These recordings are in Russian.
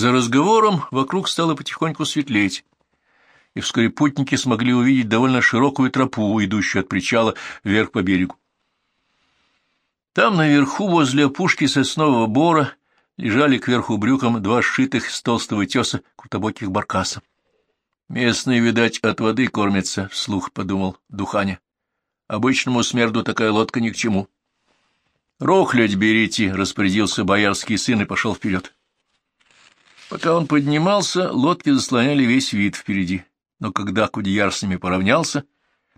За разговором вокруг стало потихоньку светлеть, и вскоре путники смогли увидеть довольно широкую тропу, идущую от причала вверх по берегу. Там наверху, возле опушки соснового бора, лежали кверху брюком два сшитых с толстого теса крутобоких баркаса. Местные, видать, от воды кормятся, — вслух подумал Духаня. Обычному смерду такая лодка ни к чему. — Рохлядь берите, — распорядился боярский сын и пошел вперед. Пока он поднимался, лодки заслоняли весь вид впереди, но когда Кудеяр с ними поравнялся,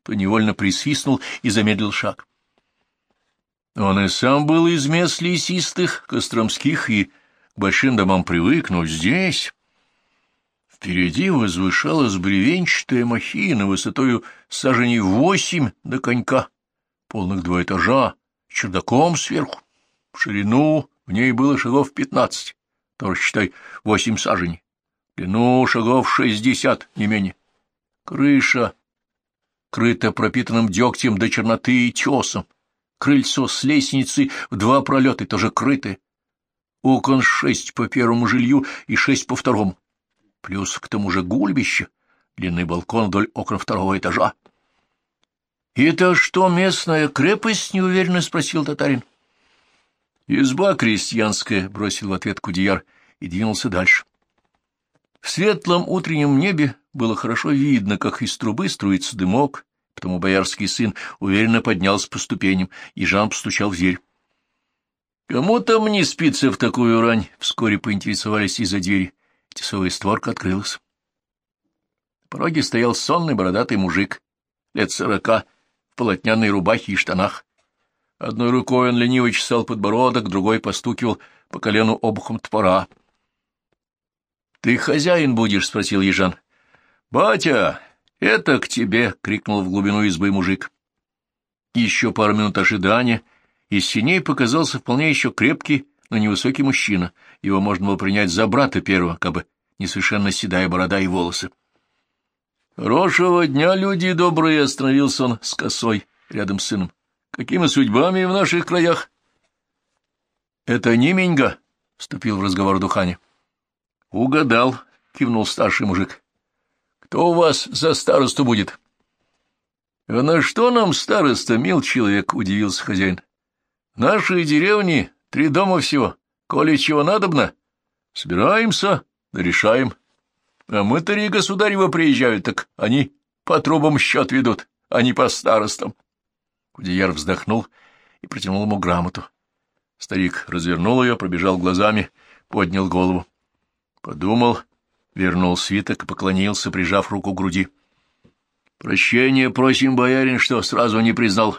то невольно присвистнул и замедлил шаг. Он и сам был из мест лесистых, костромских и к большим домам привык, но здесь... Впереди возвышалась бревенчатая махина высотою саженей восемь до конька, полных два этажа, чердаком сверху. В ширину в ней было шагов пятнадцать, тоже, считай, восемь саженей. Длину шагов шестьдесят, не менее. Крыша крыта пропитанным дегтем до черноты и тесом. Крыльцо с лестницей в два пролета, тоже крытое. Окон шесть по первому жилью и шесть по второму плюс к тому же гульбище, длинный балкон вдоль окон второго этажа. — Это что, местная крепость? — неуверенно спросил татарин. — Изба крестьянская, — бросил в ответ Кудияр и двинулся дальше. В светлом утреннем небе было хорошо видно, как из трубы струится дымок, потому боярский сын уверенно поднялся по ступеням, и Жан постучал в дверь. — Кому там не спится в такую рань? — вскоре поинтересовались из-за двери. Тесовая створка открылась. На пороге стоял сонный бородатый мужик, лет сорока, в полотняной рубахе и штанах. Одной рукой он лениво чесал подбородок, другой постукивал по колену обухом топора. — Ты хозяин будешь? — спросил Ежан. — Батя, это к тебе! — крикнул в глубину избы мужик. Еще пару минут ожидания, из синей показался вполне еще крепкий, но невысокий мужчина. Его можно было принять за брата первого, как бы несовершенно седая борода и волосы. — Хорошего дня, люди добрые! — остановился он с косой рядом с сыном. — Какими судьбами в наших краях? — Это Нименьга, — вступил в разговор Духани. — Угадал, — кивнул старший мужик. — Кто у вас за старосту будет? — А на что нам староста, мил человек? — удивился хозяин. — В нашей деревне Три дома всего. Коли чего надобно, собираемся, да решаем. А мытари государева приезжают, так они по трубам счет ведут, а не по старостам. Кудеяр вздохнул и протянул ему грамоту. Старик развернул ее, пробежал глазами, поднял голову. Подумал, вернул свиток и поклонился, прижав руку к груди. — Прощения просим, боярин, что сразу не признал.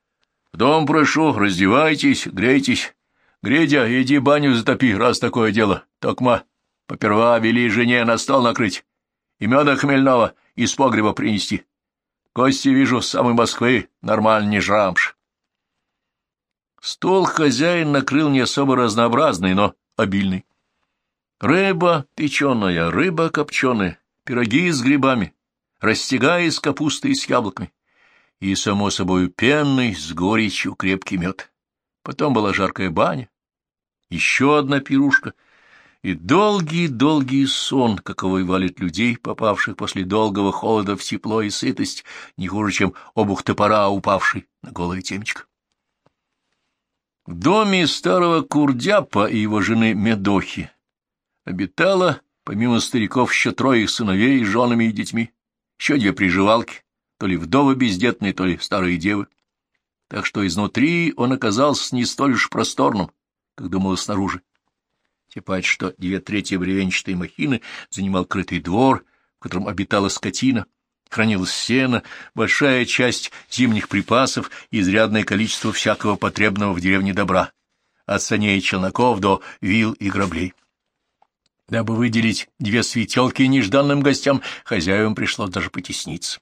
— В дом прошу, раздевайтесь, грейтесь. Гридя, иди баню затопи, раз такое дело. Токма, поперва вели жене на стол накрыть и меда хмельного из погреба принести. Гости, вижу, с самой Москвы, нормально жрамш. Стол хозяин накрыл не особо разнообразный, но обильный. Рыба печеная, рыба копченая, пироги с грибами, растягая из капусты и с яблоками, и, само собой, пенный с горечью крепкий мед. Потом была жаркая баня, еще одна пирушка и долгий-долгий сон, каковой валит людей, попавших после долгого холода в тепло и сытость, не хуже, чем обух топора, упавший на голое темечко. В доме старого Курдяпа и его жены Медохи обитало, помимо стариков, еще трое их сыновей с женами и детьми, еще две приживалки, то ли вдовы бездетные, то ли старые девы. Так что изнутри он оказался не столь уж просторным, как думала снаружи. Тепать, что две трети бревенчатой махины занимал крытый двор, в котором обитала скотина, хранилось сено, большая часть зимних припасов и изрядное количество всякого потребного в деревне добра, от саней и челноков до вил и граблей. Дабы выделить две светелки нежданным гостям, хозяевам пришлось даже потесниться.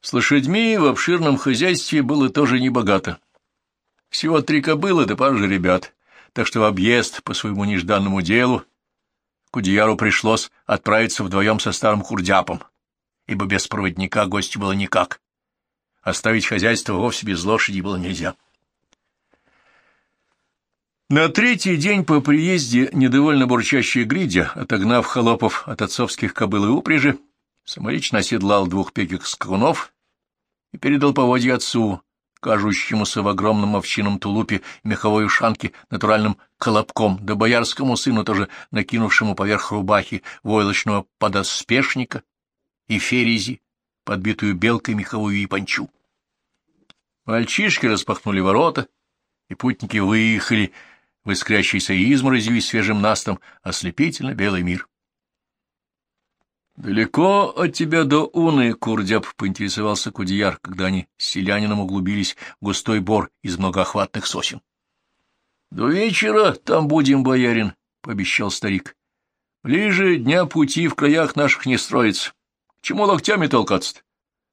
С лошадьми в обширном хозяйстве было тоже небогато. Всего три кобылы да пара ребят, так что в объезд по своему нежданному делу Кудеяру пришлось отправиться вдвоем со старым курдяпом, ибо без проводника гостю было никак. Оставить хозяйство вовсе без лошади было нельзя. На третий день по приезде недовольно бурчащая Гридя, отогнав холопов от отцовских кобыл и упряжи, самолично оседлал двух пеких скакунов и передал поводья отцу, кажущемуся в огромном овчином тулупе меховой ушанке натуральным колобком, да боярскому сыну тоже накинувшему поверх рубахи войлочного подоспешника и ферези, подбитую белкой меховую и панчу. Мальчишки распахнули ворота, и путники выехали в искрящейся изморозью и свежим настом ослепительно белый мир. — Далеко от тебя до Уны, Курдяб, — поинтересовался Кудияр, когда они с селянином углубились в густой бор из многоохватных сосен. — До вечера там будем, боярин, — пообещал старик. — Ближе дня пути в краях наших не строится. Чему локтями толкаться-то?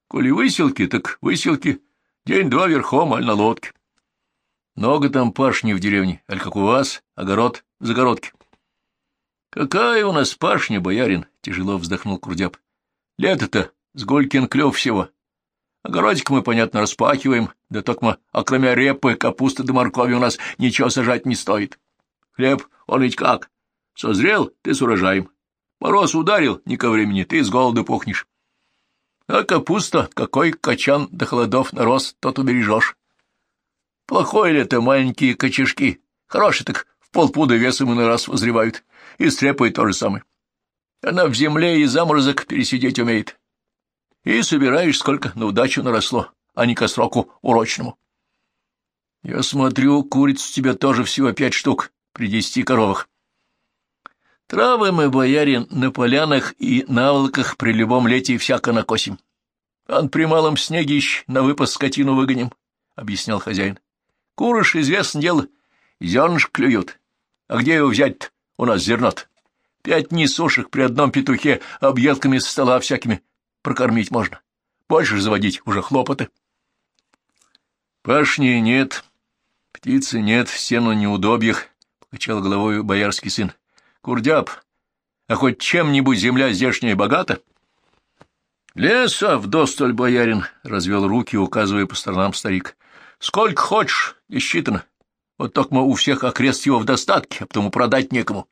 Коли выселки, так выселки. День-два верхом, аль на лодке. Много там пашни в деревне, аль как у вас, огород в загородке. — Какая у нас пашня, боярин? — тяжело вздохнул Курдяб. — Лето-то с голькин клев всего. Огородик мы, понятно, распахиваем, да только мы, окромя репы, капусты да моркови у нас ничего сажать не стоит. Хлеб, он ведь как? Созрел, ты с урожаем. Мороз ударил, не ко времени, ты с голода пухнешь. А капуста, какой качан до холодов нарос, тот убережешь. Плохой ли это маленькие кочешки? Хорошие так в полпуда весом и на раз возревают. И с трепой то же самое. Она в земле и заморозок пересидеть умеет. И собираешь, сколько на удачу наросло, а не ко сроку урочному. Я смотрю, куриц у тебя тоже всего пять штук при десяти коровах. Травы мы, боярин, на полянах и наволоках при любом лете всяко накосим. Ан при малом снеге на выпас скотину выгоним, — объяснял хозяин. Курыш, известное дело, зернышко клюют. А где его взять-то? У нас зернот. Пять дней сушек при одном петухе объедками с стола всякими прокормить можно. Больше заводить уже хлопоты. Пашни нет, птицы нет, сено неудобьях, — покачал головой боярский сын. Курдяб, а хоть чем-нибудь земля здешняя богата? Леса вдосталь, боярин, — развел руки, указывая по сторонам старик. Сколько хочешь, не считано. Вот только у всех окрест его в достатке, а потому продать некому.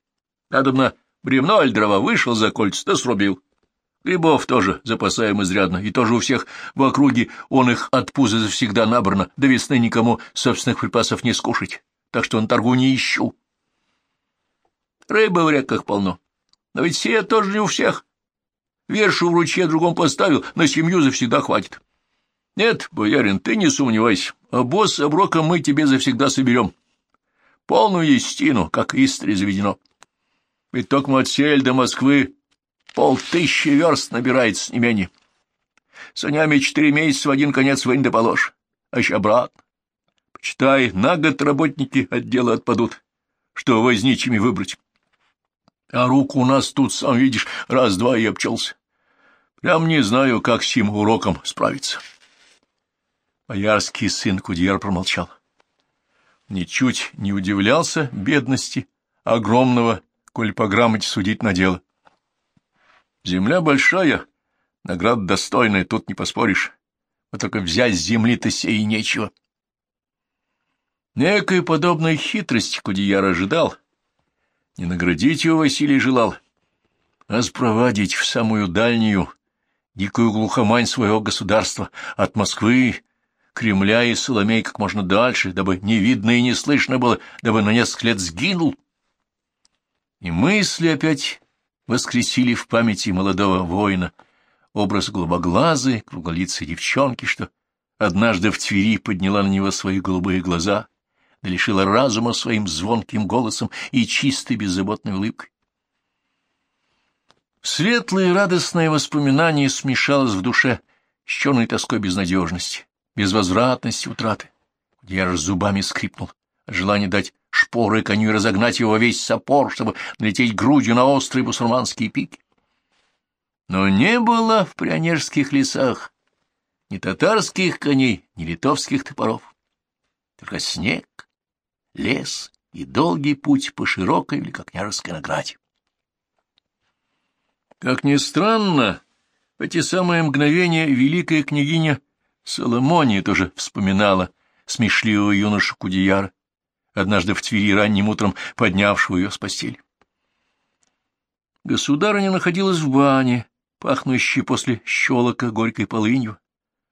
Надо на бревно аль дрова вышел за кольца, да срубил. Грибов тоже запасаем изрядно, и тоже у всех в округе он их от пуза завсегда набрано, до весны никому собственных припасов не скушать, так что на торгу не ищу. Рыбы в реках полно, но ведь все тоже не у всех. Вершу в ручье другом поставил, на семью завсегда хватит. Нет, боярин, ты не сомневайся, босс оброком мы тебе завсегда соберем. Полную истину, как истре заведено. Ведь только от сель до Москвы полтыщи верст набирается, не менее. Санями четыре месяца в один конец вынь да положь, а еще обратно. Почитай, на год работники отдела отпадут, что возничими выбрать. А руку у нас тут, сам видишь, раз-два и обчелся. Прям не знаю, как с сим уроком справиться. Боярский сын Кудьяр промолчал. Ничуть не удивлялся бедности огромного, коль по грамоте судить на дело. Земля большая, награда достойная, тут не поспоришь. Вот только взять с земли-то сей нечего. Некой подобной хитрости Кудияр ожидал. Не наградить его Василий желал, а спровадить в самую дальнюю, дикую глухомань своего государства от Москвы Кремля и Соломей как можно дальше, дабы не видно и не слышно было, дабы на несколько лет сгинул. И мысли опять воскресили в памяти молодого воина образ голубоглазой, круглолицей девчонки, что однажды в Твери подняла на него свои голубые глаза, да лишила разума своим звонким голосом и чистой беззаботной улыбкой. Светлые радостные воспоминания смешалось в душе с черной тоской безнадежности безвозвратности утраты. Я зубами скрипнул, от желания дать шпоры коню и разогнать его весь сапор, чтобы налететь грудью на острые бусурманские пики. Но не было в прионежских лесах ни татарских коней, ни литовских топоров. Только снег, лес и долгий путь по широкой великокняжеской награде. Как ни странно, в эти самые мгновения великая княгиня Соломония тоже вспоминала смешливого юношу Кудияра, однажды в Твери ранним утром поднявшего ее с постели. Государыня находилась в бане, пахнущей после щелока горькой полынью,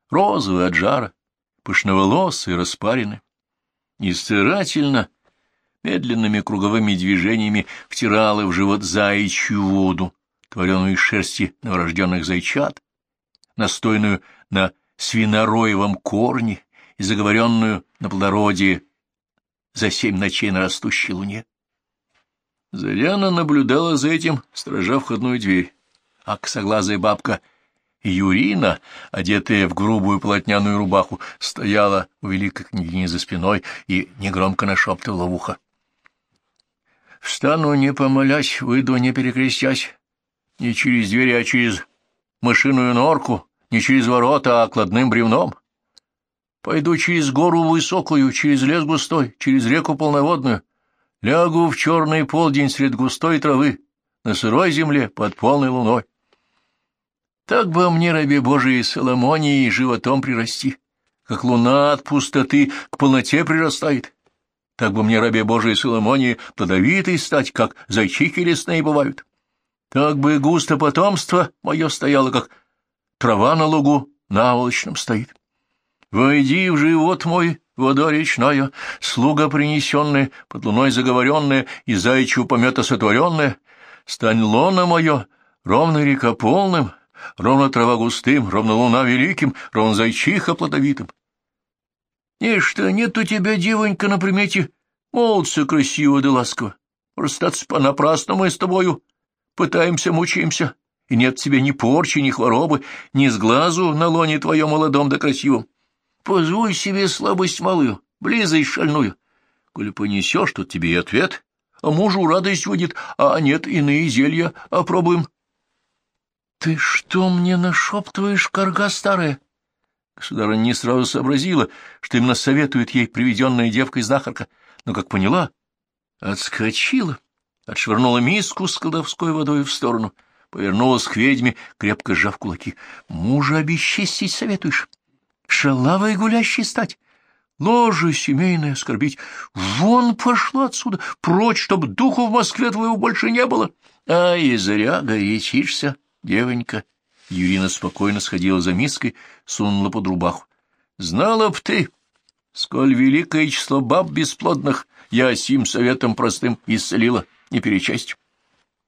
розовой от жара, пышноволосой, распаренной. И старательно, медленными круговыми движениями втирала в живот заячью воду, творенную из шерсти новорожденных зайчат, настойную на свинороевом корне и заговоренную на плодородие за семь ночей на растущей луне. Заряна наблюдала за этим, стража входную дверь, а косоглазая бабка Юрина, одетая в грубую полотняную рубаху, стояла у великой княгини за спиной и негромко нашептывала в ухо. — Встану, не помолясь, выйду, не перекрестясь, не через дверь, а через мышиную норку, не через ворота, а кладным бревном. Пойду через гору высокую, через лес густой, через реку полноводную. Лягу в черный полдень средь густой травы, на сырой земле, под полной луной. Так бы мне, раби Божией Соломонии, животом прирасти, как луна от пустоты к полноте прирастает. Так бы мне, рабе Божией Соломонии, плодовитой стать, как зайчихи лесные бывают. Так бы густо потомство мое стояло, как трава на лугу наволочном стоит. Войди в живот мой, вода речная, слуга принесенная, под луной заговоренная и заячьего помета сотворенная, стань лона мое, ровно река полным, ровно трава густым, ровно луна великим, ровно зайчиха плодовитым. Нечто нет у тебя, девонька, на примете, молодца красиво да ласково. Расстаться понапрасну мы с тобою, пытаемся, мучаемся, и нет тебе ни порчи, ни хворобы, ни с глазу на лоне твоем молодом да красивом. Позволь себе слабость малую, близость шальную. Коли понесешь, то тебе и ответ, а мужу радость выйдет, а нет, иные зелья опробуем. — Ты что мне нашептываешь, корга старая? Государыня не сразу сообразила, что именно советует ей приведенная девка-знахарка, но, как поняла, отскочила, отшвырнула миску с колдовской водой в сторону, повернулась к ведьме, крепко сжав кулаки. — Мужа обесчестить советуешь? шалавой гулящей стать, ложе семейное оскорбить. Вон пошло отсюда, прочь, чтоб духу в Москве твоего больше не было. А и зря горячишься, девонька. Юрина спокойно сходила за миской, сунула под рубаху. Знала б ты, сколь великое число баб бесплодных я сим советом простым исцелила, не перечесть.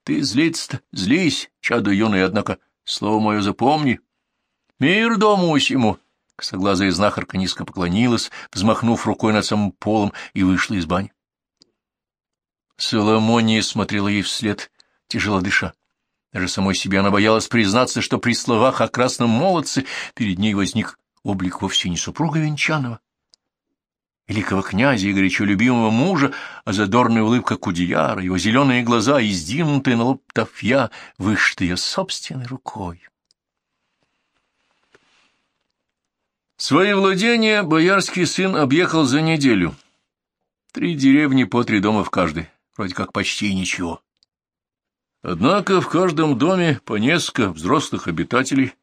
Ты злиться-то, злись, чадо юное, однако, слово мое запомни. Мир дому усему, Косоглазая знахарка низко поклонилась, взмахнув рукой над самым полом, и вышла из бани. Соломония смотрела ей вслед, тяжело дыша. Даже самой себе она боялась признаться, что при словах о красном молодце перед ней возник облик вовсе не супруга Венчанова, великого князя и горячо любимого мужа, а задорная улыбка Кудеяра, его зеленые глаза и сдвинутые на лоб тафья, вышиты собственной рукой. Свои владения боярский сын объехал за неделю. Три деревни по три дома в каждой, вроде как почти ничего. Однако в каждом доме по несколько взрослых обитателей,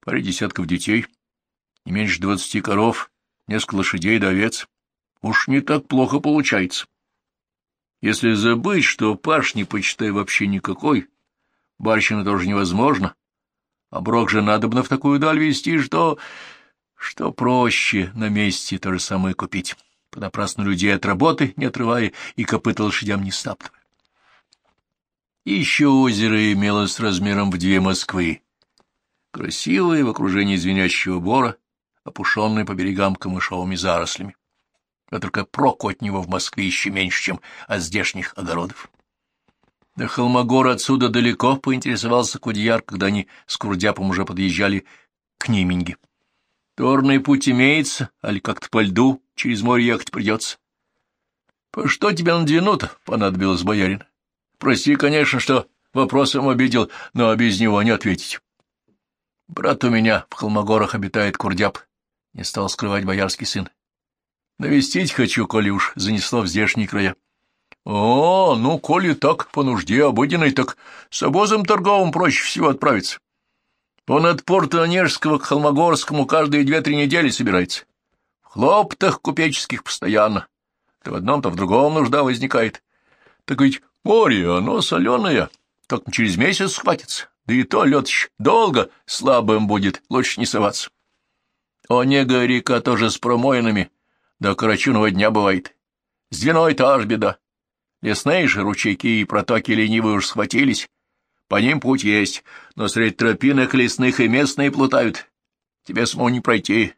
паре десятков детей, не меньше двадцати коров, несколько лошадей да овец. Уж не так плохо получается. Если забыть, что пашни, почитай, вообще никакой, барщина тоже невозможно, а брок же надобно в такую даль вести, что что проще на месте то же самое купить, понапрасну людей от работы не отрывая и копыта лошадям не стаптывая. Еще озеро имелось размером в две Москвы, красивое в окружении звенящего бора, опушенное по берегам камышовыми зарослями. А только проку от него в Москве еще меньше, чем от здешних огородов. До Холмогора отсюда далеко, поинтересовался Кудьяр, когда они с Курдяпом уже подъезжали к Неминге. Торный путь имеется, али как-то по льду через море ехать придется. — По что тебе на две понадобилось, боярин? Прости, конечно, что вопросом обидел, но без него не ответить. — Брат у меня в Холмогорах обитает Курдяп, — не стал скрывать боярский сын. — Навестить хочу, коли уж занесло в здешние края. — О, ну, коли так, по нужде обыденной, так с обозом торговым проще всего отправиться. Он от порта Онежского к Холмогорскому каждые две-три недели собирается. В хлоптах купеческих постоянно. То в одном, то в другом нужда возникает. Так ведь море, оно соленое, только через месяц схватится. Да и то лед долго слабым будет, лучше не соваться. Онега река тоже с промоинами, до Карачунова дня бывает. С Двиной тоже беда. Лесные же ручейки и протоки ленивые уж схватились. По ним путь есть, но среди тропинок лесных и местные плутают. Тебе самому не пройти.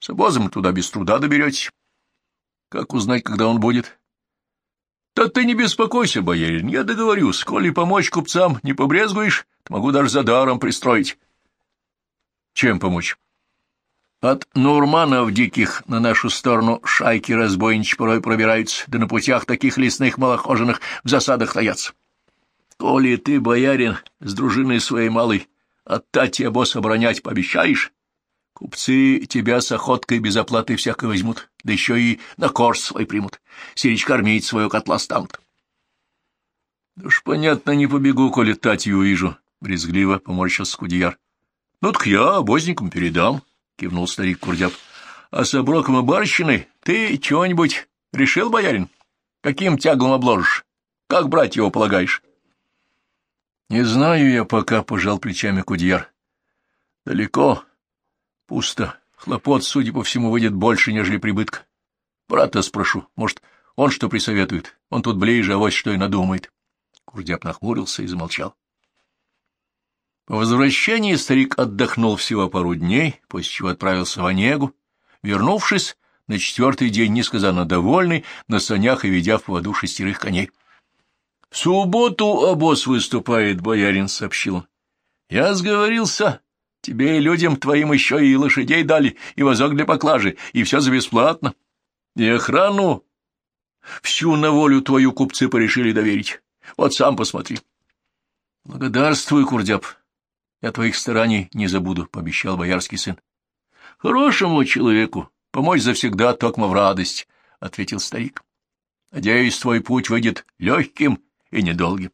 С обозом туда без труда доберетесь. Как узнать, когда он будет? Да ты не беспокойся, боярин, я договорюсь. Коли помочь купцам не побрезгуешь, то могу даже за даром пристроить. Чем помочь? От Нурманов диких на нашу сторону шайки разбойничьи порой пробираются, да на путях таких лесных малохоженных в засадах таятся. Коли ты, боярин, с дружиной своей малой, от тати обоз оборонять пообещаешь, купцы тебя с охоткой без оплаты всякой возьмут, да еще и на корж свой примут, сирич кормить свою котла станут. — уж, понятно, не побегу, коли тати увижу, — брезгливо поморщился Кудияр. — Ну так я обозникам передам, кивнул старик Курдяп. — А с оброком и барщиной ты чего-нибудь решил, боярин? Каким тяглом обложишь? Как брать его полагаешь? — Не знаю я пока, — пожал плечами Кудьяр. — Далеко, пусто. Хлопот, судя по всему, выйдет больше, нежели прибытка. Брата спрошу, может, он что присоветует? Он тут ближе, а вот что и надумает. Курдяп нахмурился и замолчал. По возвращении старик отдохнул всего пару дней, после чего отправился в Онегу, вернувшись на четвертый день несказанно довольный, на санях и ведя в поводу шестерых коней. — В субботу обоз выступает, боярин, — сообщил Я сговорился. Тебе и людям твоим еще и лошадей дали, и возок для поклажи, и все за бесплатно. И охрану всю на волю твою купцы порешили доверить. Вот сам посмотри. — Благодарствуй, Курдяп, я твоих стараний не забуду, — пообещал боярский сын. — Хорошему человеку помочь завсегда токмо в радость, — ответил старик. — Надеюсь, твой путь выйдет легким и недолгим.